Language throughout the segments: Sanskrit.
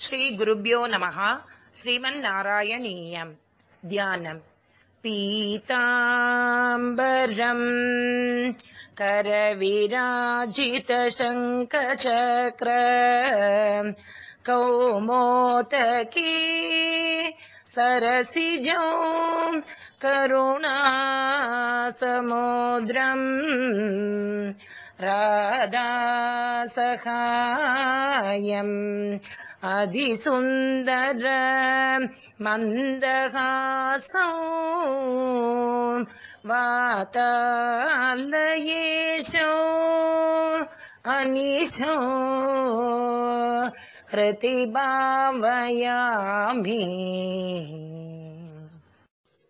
श्रीगुरुभ्यो नमः। श्रीमन्नारायणीयम्। ध्यानम्। पीताम्बरम्। करविराजितशङ्कचक्र कौमोतकी सरसिजौ। करुणा समुद्रम् राधासहायम् अधिसुन्दर मन्दहासौ वातालयेशो अनिशो हृतिभावयामि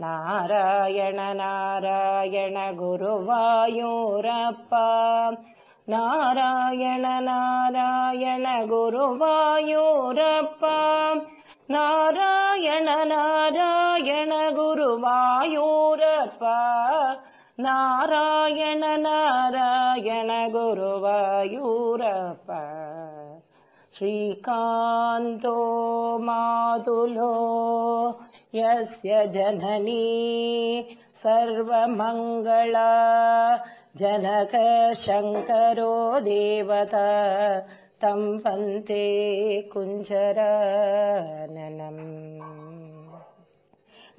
நாராயண நாராயண குருவாயூரப்பா. நாராயண நாராயண குருவாயூரப்பா. நாராயண நாராயண குருவாயூரப்பா. நாராயண நாராயண குருவாயூரப்பா. श्रीकान्तो मातुलो यस्य जननी सर्वमङ्गला जनकशङ्करो देवता तम् पन्ते कुञ्जराननम्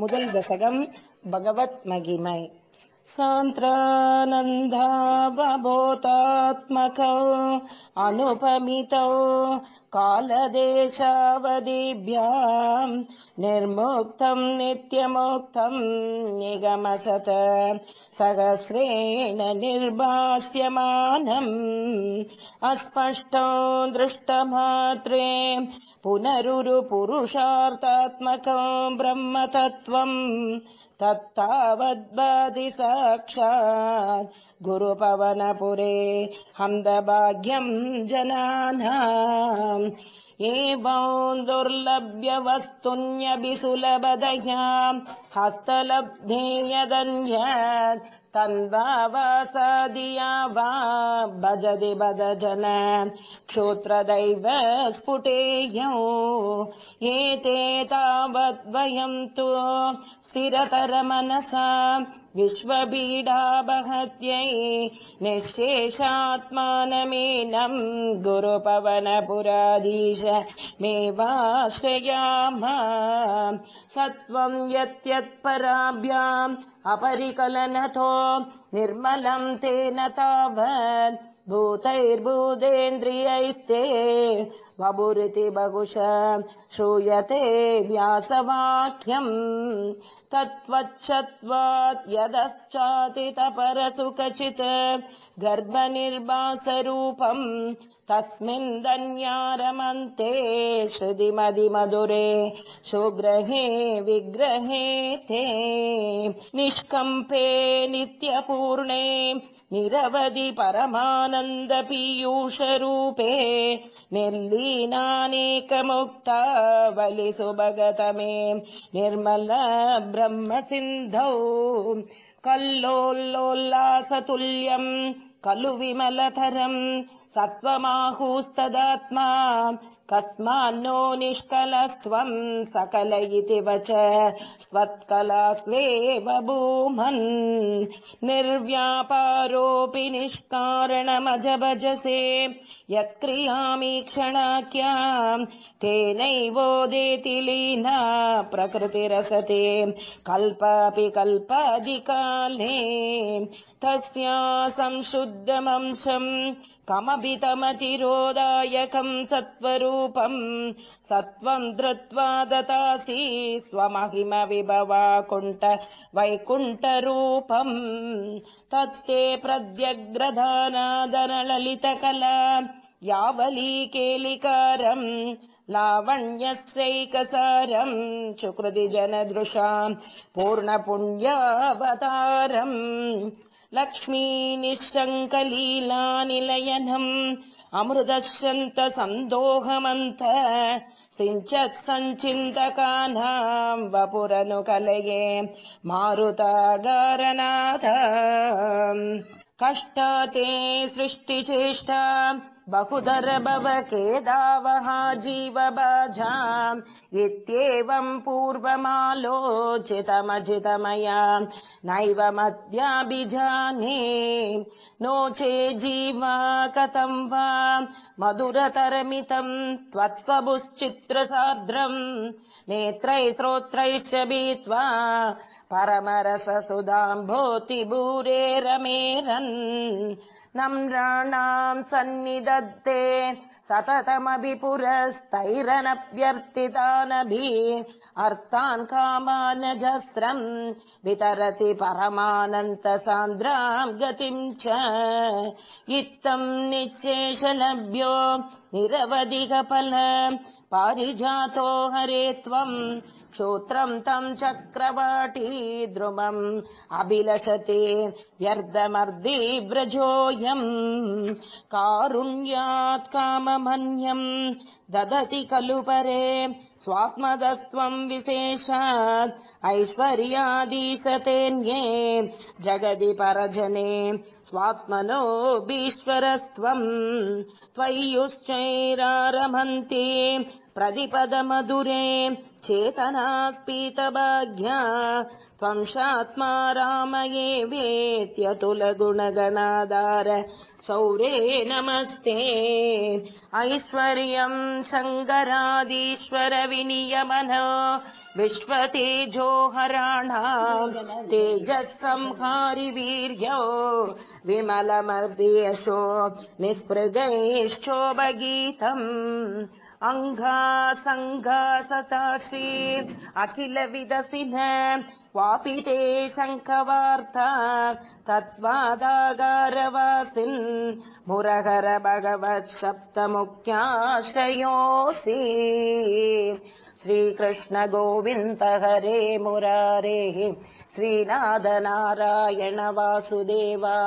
முதல் தசகம் பகவத் மகிமை सान्त्रानन्दावबोतात्मकौ अनुपमितौ कालदेशावधिभ्याम् निर्मुक्तम् नित्यमुक्तम् निगमसत सहस्रेण निर्भास्यमानम् अस्पष्टौ दृष्टमात्रे पुनरुरुपुरुषार्थात्मकम् ब्रह्मतत्त्वम् तत्तावद्वदि साक्षात् गुरुपवनपुरे हंदभाग्यम् जनानाम्। एवम् दुर्लभ्यवस्तुन्यभिसुलभदह्याम् हस्तलब्धे यदन्य हस्तलब्धेयदन्यत् तन्वावासादिया वा भजति बदजन क्षोत्रदैव स्फुटेयौ एते तावद्वयम् तु स्थिरतरमनसा। विश्वबीडाबहत्यै निःशेषात्मानमेनम् गुरुपवनपुराधीश। मेवाश्रयाम सत्त्वम् यत्यत्पराभ्याम् अपरिकलनतो निर्मलम् तेन तावत् भूतैर्भूतेन्द्रियैस्ते वपुरिति बहुश श्रूयते व्यासवाक्यम्। तत्त्वच्छत्वात् यदश्चातितपरसुखचित् गर्भनिर्वासरूपम्। तस्मिन् धन्यारमन्ते श्रुतिमदिमधुरे सुग्रहे विग्रहे ते। निष्कम्पे नित्यपूर्णे निरवधि परमानन्दपीयूषरूपे निर्लीनानेकमुक्तावलिसुभगतमे निर्मल ब्रह्मसिन्धौ कल्लोल्लोल्लासतुल्यम् खलु विमलतरम् सत्त्वमाहूस्तदात्मा कस्मान्नो निष्कलस्त्वम् सकल इति वच। वचत्कलाेव भूमन्। निर्व्यापारोऽपि निष्कारणमजभजसे। यत्क्रियामीक्षणाख्या तेनैवो देति लीना प्रकृतिरसते। कल्पापि अपि तस्या संशुद्धमंशम् कमभितमतिरोदायकम् तमतिरोदायकम् रूपम् सत्त्वम् धृत्वा दतासि स्वमहिमविभवाकुण्ट वैकुण्ठरूपम् तत्ते प्रद्यग्रधानादनललितकला यावली केलिकारम् लावण्यस्यैकसारम् सुकृति जनदृशाम् पूर्णपुण्यावतारम् लक्ष्मीनिःशङ्कलीलानिलयनम् अमृतशन्त सन्दोहमन्त सिञ्चत् सञ्चिन्तकानाम् वपुरनुकलये मारुतागारनाथ कष्टा ते सृष्टिचेष्टा बहुधर भव केदावहा जीवबाजा इत्येवम् पूर्वमालोचितमजितमया नैव मद्याभिजाने नो चे जीवा कथम् वा मधुरतरमितम् त्वत्त्वबुश्चित्रसार्द्रम् नेत्रैः श्रोत्रैश्च भीत्वा परमरससुधाम्भोतिभूरेरमेरन् नम्राणाम् सन्निदत्ते सततमभि पुरस्तैरनभ्यर्थितानभि अर्थान् कामानजस्रम् वितरति परमानन्तसान्द्राम् गतिम् च इत्थम् निःशेषलभ्यो निरवधिकफल पारिजातो हरे त्वम् श्रोत्रम् तम् चक्रवाटी द्रुमम्। अभिलषते व्यर्धमर्दि व्रजोऽयम् कारुण्यात् काममन्यम् ददति खलु परे। स्वात्मदस्त्वम् विशेषात् ऐश्वर्यादीशतेऽन्ये। जगदि परजने स्वात्मनोऽभीश्वरस्त्वम् त्वय्युश्चैरारमन्ति प्रतिपदमधुरे चेतनास्पीतभाग्या त्वंशात्मा रामये वेत्यतुलगुणगणाधार सौरे नमस्ते। ऐश्वर्यम् शङ्करादीश्वर विनियमन विश्वतेजोहराणा तेजः संहारि वीर्यो विमलमर्दियशो निःस्पृगैश्चोभगीतम् अङ्गा सङ्गा सता श्री अखिल विदसिन क्वापि ते शङ्खवार्ता तत्त्वादागारवासिन् मुरहर भगवत् सप्तमुख्याश्रयोऽसि। श्रीकृष्ण गोविन्द हरे मुरारेः श्रीनाथ नारायण वासुदेवा